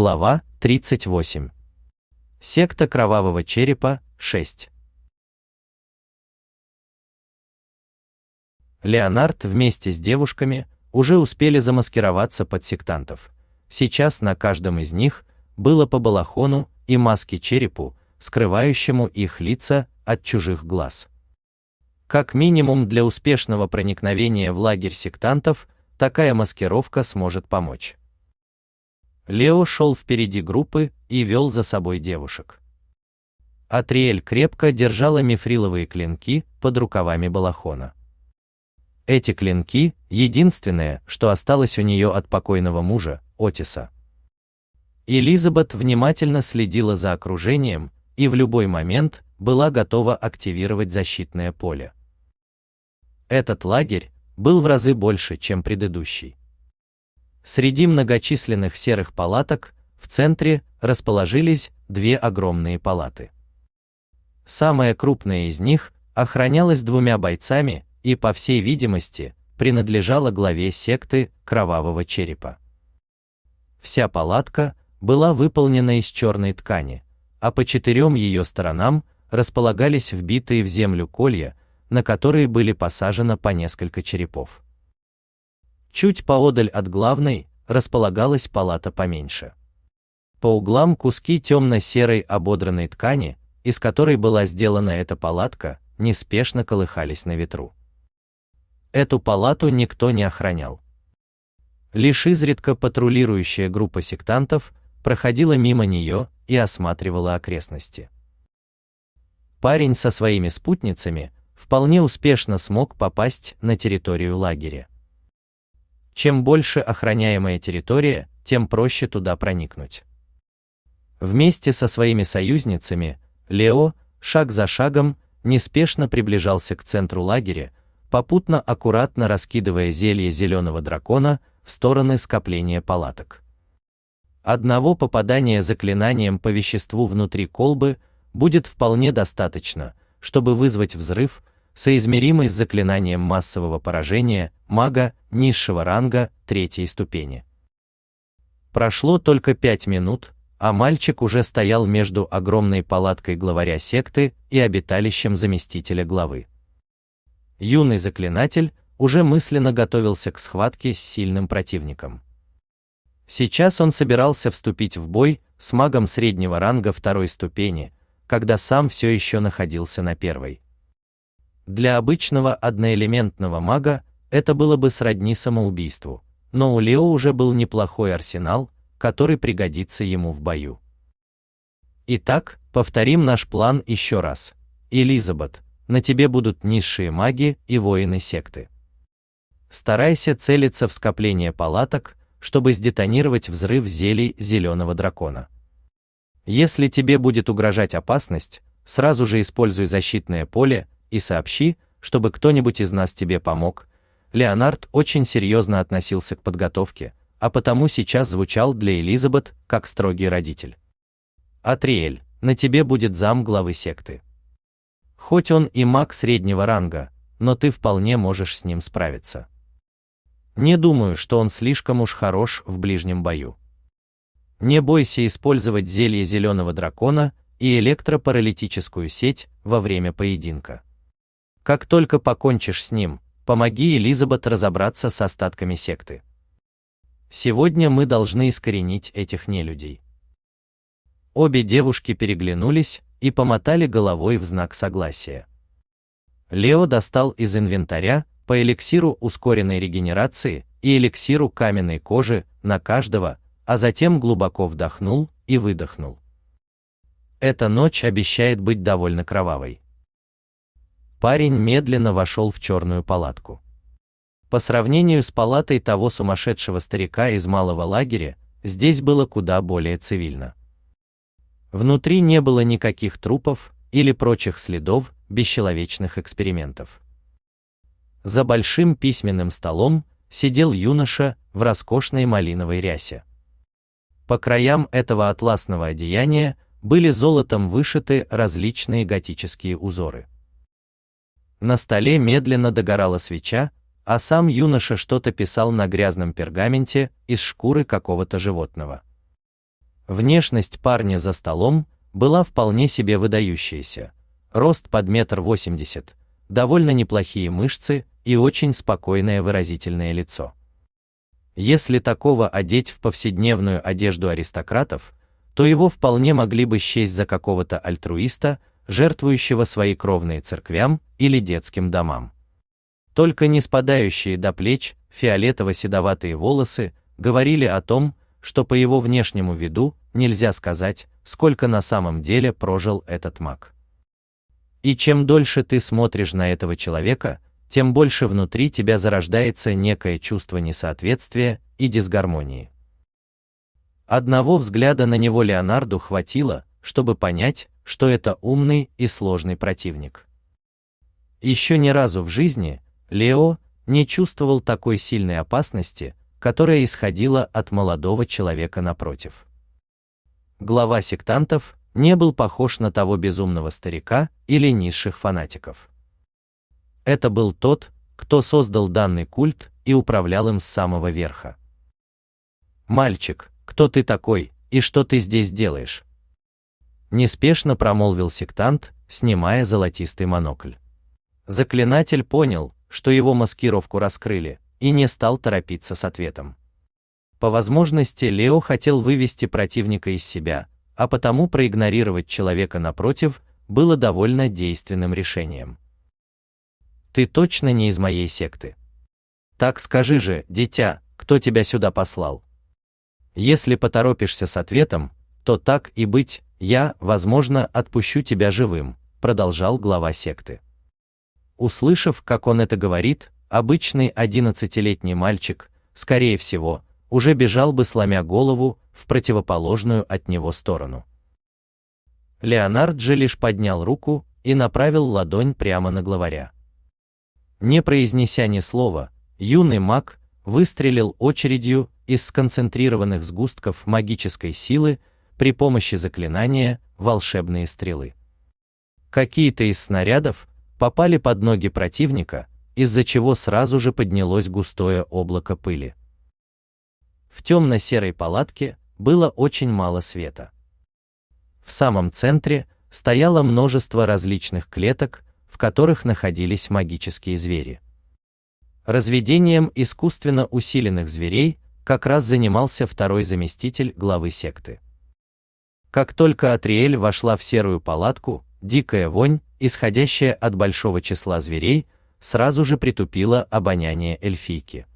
Глава 38. Секта Кровавого Черепа 6. Леонард вместе с девушками уже успели замаскироваться под сектантов. Сейчас на каждом из них было по балахону и маске черепу, скрывающему их лица от чужих глаз. Как минимум для успешного проникновения в лагерь сектантов такая маскировка сможет помочь. Лео шел впереди группы и вел за собой девушек. Атриэль крепко держала мифриловые клинки под рукавами балахона. Эти клинки — единственное, что осталось у нее от покойного мужа, Отиса. Элизабет внимательно следила за окружением и в любой момент была готова активировать защитное поле. Этот лагерь был в разы больше, чем предыдущий. Среди многочисленных серых палаток в центре расположились две огромные палаты. Самая крупная из них охранялась двумя бойцами и, по всей видимости, принадлежала главе секты Кровавого Черепа. Вся палатка была выполнена из черной ткани, а по четырем ее сторонам располагались вбитые в землю колья, на которые были посажено по несколько черепов. Чуть поодаль от главной располагалась палата поменьше. По углам куски темно-серой ободранной ткани, из которой была сделана эта палатка, неспешно колыхались на ветру. Эту палату никто не охранял. Лишь изредка патрулирующая группа сектантов проходила мимо нее и осматривала окрестности. Парень со своими спутницами вполне успешно смог попасть на территорию лагеря. Чем больше охраняемая территория, тем проще туда проникнуть. Вместе со своими союзницами Лео шаг за шагом неспешно приближался к центру лагеря, попутно аккуратно раскидывая зелье зеленого дракона в стороны скопления палаток. Одного попадания заклинанием по веществу внутри колбы будет вполне достаточно, чтобы вызвать взрыв, соизмеримый с заклинанием массового поражения мага низшего ранга третьей ступени. Прошло только пять минут, а мальчик уже стоял между огромной палаткой главаря секты и обиталищем заместителя главы. Юный заклинатель уже мысленно готовился к схватке с сильным противником. Сейчас он собирался вступить в бой с магом среднего ранга второй ступени, когда сам все еще находился на первой. Для обычного одноэлементного мага это было бы сродни самоубийству, но у Лео уже был неплохой арсенал, который пригодится ему в бою. Итак, повторим наш план еще раз. Элизабет, на тебе будут низшие маги и воины секты. Старайся целиться в скопление палаток, чтобы сдетонировать взрыв зелий зеленого дракона. Если тебе будет угрожать опасность, сразу же используй защитное поле и сообщи, чтобы кто-нибудь из нас тебе помог. Леонард очень серьезно относился к подготовке, а потому сейчас звучал для Элизабет как строгий родитель. Атриэль, на тебе будет зам главы секты. Хоть он и маг среднего ранга, но ты вполне можешь с ним справиться. Не думаю, что он слишком уж хорош в ближнем бою. Не бойся использовать зелье зеленого дракона и электропаралитическую сеть во время поединка. Как только покончишь с ним, помоги Элизабет разобраться с остатками секты. Сегодня мы должны искоренить этих нелюдей. Обе девушки переглянулись и помотали головой в знак согласия. Лео достал из инвентаря по эликсиру ускоренной регенерации и эликсиру каменной кожи на каждого, а затем глубоко вдохнул и выдохнул. Эта ночь обещает быть довольно кровавой. Парень медленно вошел в черную палатку. По сравнению с палатой того сумасшедшего старика из малого лагеря, здесь было куда более цивильно. Внутри не было никаких трупов или прочих следов бесчеловечных экспериментов. За большим письменным столом сидел юноша в роскошной малиновой рясе. По краям этого атласного одеяния были золотом вышиты различные готические узоры. На столе медленно догорала свеча, а сам юноша что-то писал на грязном пергаменте из шкуры какого-то животного. Внешность парня за столом была вполне себе выдающаяся. Рост под метр восемьдесят, довольно неплохие мышцы и очень спокойное выразительное лицо. Если такого одеть в повседневную одежду аристократов, то его вполне могли бы счесть за какого-то альтруиста, жертвующего свои кровные церквям или детским домам. Только не спадающие до плеч фиолетово-седоватые волосы говорили о том, что по его внешнему виду нельзя сказать, сколько на самом деле прожил этот маг. И чем дольше ты смотришь на этого человека, тем больше внутри тебя зарождается некое чувство несоответствия и дисгармонии. Одного взгляда на него Леонарду хватило, чтобы понять, что это умный и сложный противник. Еще ни разу в жизни Лео не чувствовал такой сильной опасности, которая исходила от молодого человека напротив. Глава сектантов не был похож на того безумного старика или низших фанатиков. Это был тот, кто создал данный культ и управлял им с самого верха. Мальчик, кто ты такой и что ты здесь делаешь? Неспешно промолвил сектант, снимая золотистый монокль. Заклинатель понял, что его маскировку раскрыли, и не стал торопиться с ответом. По возможности Лео хотел вывести противника из себя, а потому проигнорировать человека напротив было довольно действенным решением. Ты точно не из моей секты. Так скажи же, дитя, кто тебя сюда послал? Если поторопишься с ответом, то так и быть, я, возможно, отпущу тебя живым, продолжал глава секты. Услышав, как он это говорит, обычный одиннадцатилетний мальчик, скорее всего, уже бежал бы сломя голову в противоположную от него сторону. Леонард же лишь поднял руку и направил ладонь прямо на главаря. Не произнеся ни слова, юный маг выстрелил очередью из сконцентрированных сгустков магической силы при помощи заклинания волшебные стрелы. Какие-то из снарядов попали под ноги противника, из-за чего сразу же поднялось густое облако пыли. В темно-серой палатке было очень мало света. В самом центре стояло множество различных клеток, в которых находились магические звери. Разведением искусственно усиленных зверей как раз занимался второй заместитель главы секты. Как только Атриэль вошла в серую палатку, дикая вонь, исходящая от большого числа зверей, сразу же притупила обоняние эльфийки.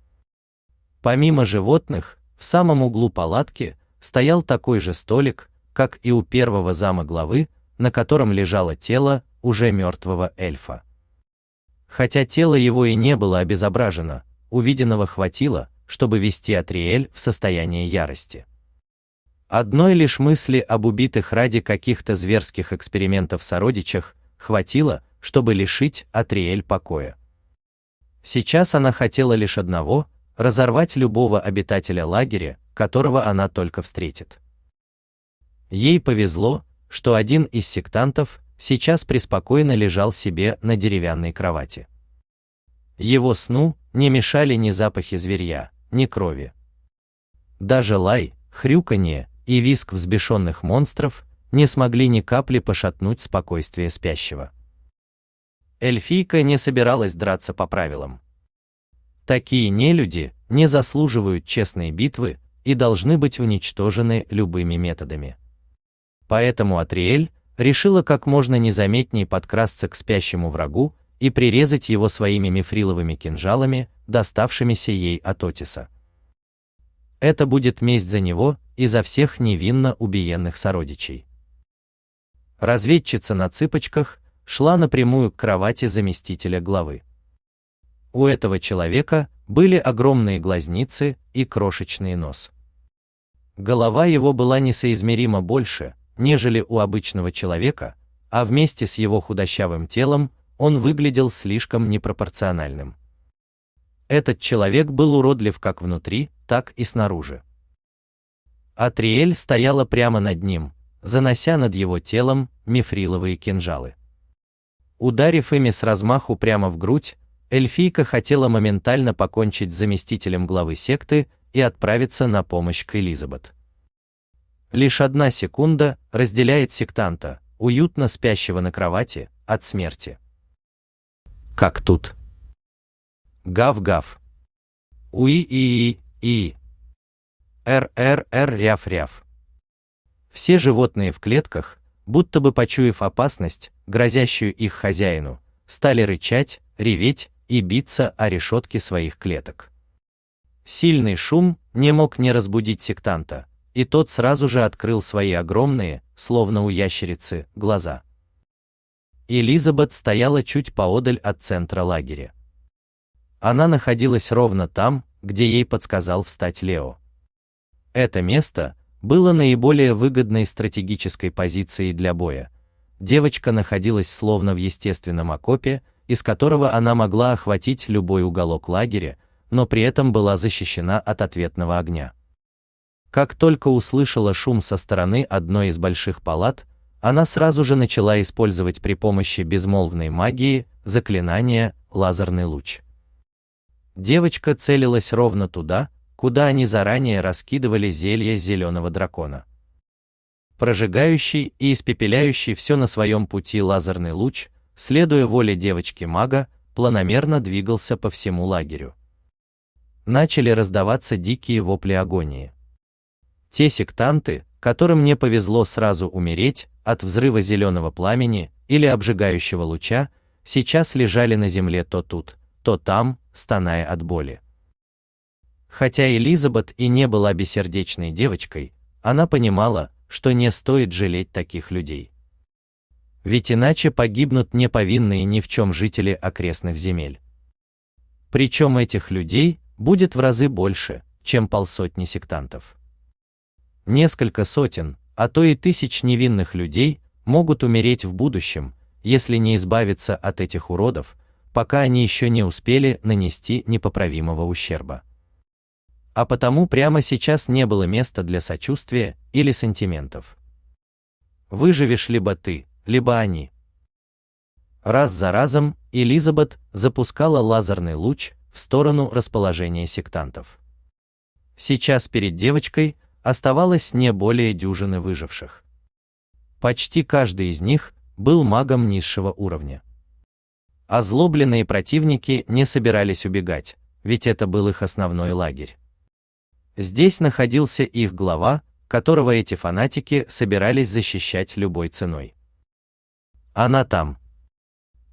Помимо животных, в самом углу палатки стоял такой же столик, как и у первого зама главы, на котором лежало тело уже мертвого эльфа. Хотя тело его и не было обезображено, увиденного хватило, чтобы вести Атриэль в состояние ярости. Одной лишь мысли об убитых ради каких-то зверских экспериментов сородичах хватило, чтобы лишить Атриэль покоя. Сейчас она хотела лишь одного разорвать любого обитателя лагеря, которого она только встретит. Ей повезло, что один из сектантов сейчас преспокойно лежал себе на деревянной кровати. Его сну не мешали ни запахи зверья, ни крови. Даже лай, хрюканье и визг взбешенных монстров не смогли ни капли пошатнуть спокойствие спящего. Эльфийка не собиралась драться по правилам. Такие нелюди не заслуживают честной битвы и должны быть уничтожены любыми методами. Поэтому Атриэль решила как можно незаметнее подкрасться к спящему врагу и прирезать его своими мифриловыми кинжалами, доставшимися ей от Отиса. Это будет месть за него и за всех невинно убиенных сородичей. Разведчица на цыпочках шла напрямую к кровати заместителя главы. У этого человека были огромные глазницы и крошечный нос. Голова его была несоизмеримо больше, нежели у обычного человека, а вместе с его худощавым телом он выглядел слишком непропорциональным. Этот человек был уродлив как внутри, так и снаружи. Атриэль стояла прямо над ним, занося над его телом мифриловые кинжалы. Ударив ими с размаху прямо в грудь, эльфийка хотела моментально покончить с заместителем главы секты и отправиться на помощь к Элизабет. Лишь одна секунда разделяет сектанта, уютно спящего на кровати, от смерти. Как тут? Гав-гав. Уи-и-и-и. Р-р-р ряв-ряв. Все животные в клетках, будто бы почуяв опасность, грозящую их хозяину, стали рычать, реветь и биться о решетки своих клеток. Сильный шум не мог не разбудить сектанта, и тот сразу же открыл свои огромные, словно у ящерицы, глаза. Элизабет стояла чуть поодаль от центра лагеря. Она находилась ровно там, где ей подсказал встать Лео. Это место было наиболее выгодной стратегической позицией для боя. Девочка находилась словно в естественном окопе, из которого она могла охватить любой уголок лагеря, но при этом была защищена от ответного огня. Как только услышала шум со стороны одной из больших палат, она сразу же начала использовать при помощи безмолвной магии заклинание «Лазерный луч». Девочка целилась ровно туда, куда они заранее раскидывали зелье зеленого дракона. Прожигающий и испепеляющий все на своем пути лазерный луч, следуя воле девочки-мага, планомерно двигался по всему лагерю. Начали раздаваться дикие вопли агонии. Те сектанты, которым не повезло сразу умереть от взрыва зеленого пламени или обжигающего луча, сейчас лежали на земле то тут, то там, стоная от боли. Хотя Элизабет и не была бессердечной девочкой, она понимала, что не стоит жалеть таких людей. Ведь иначе погибнут неповинные ни в чем жители окрестных земель. Причем этих людей будет в разы больше, чем полсотни сектантов. Несколько сотен, а то и тысяч невинных людей могут умереть в будущем, если не избавиться от этих уродов, пока они еще не успели нанести непоправимого ущерба а потому прямо сейчас не было места для сочувствия или сантиментов. Выживешь либо ты, либо они. Раз за разом Элизабет запускала лазерный луч в сторону расположения сектантов. Сейчас перед девочкой оставалось не более дюжины выживших. Почти каждый из них был магом низшего уровня. Озлобленные противники не собирались убегать, ведь это был их основной лагерь. Здесь находился их глава, которого эти фанатики собирались защищать любой ценой. Она там.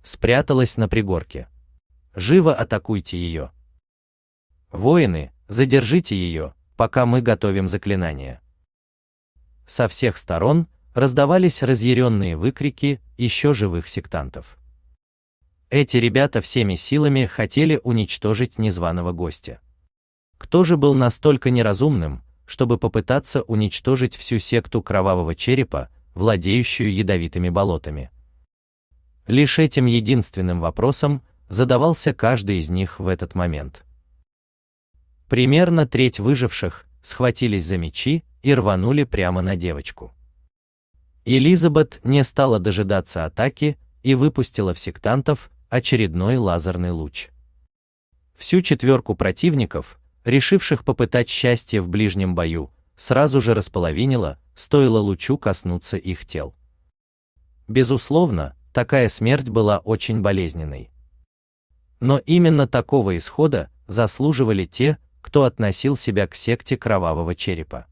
Спряталась на пригорке. Живо атакуйте ее. Воины, задержите ее, пока мы готовим заклинание. Со всех сторон раздавались разъяренные выкрики еще живых сектантов. Эти ребята всеми силами хотели уничтожить незваного гостя. Кто же был настолько неразумным, чтобы попытаться уничтожить всю секту кровавого черепа, владеющую ядовитыми болотами? Лишь этим единственным вопросом задавался каждый из них в этот момент. Примерно треть выживших схватились за мечи и рванули прямо на девочку. Элизабет не стала дожидаться атаки и выпустила в сектантов очередной лазерный луч. Всю четверку противников решивших попытать счастье в ближнем бою, сразу же располовинило, стоило лучу коснуться их тел. Безусловно, такая смерть была очень болезненной. Но именно такого исхода заслуживали те, кто относил себя к секте кровавого черепа.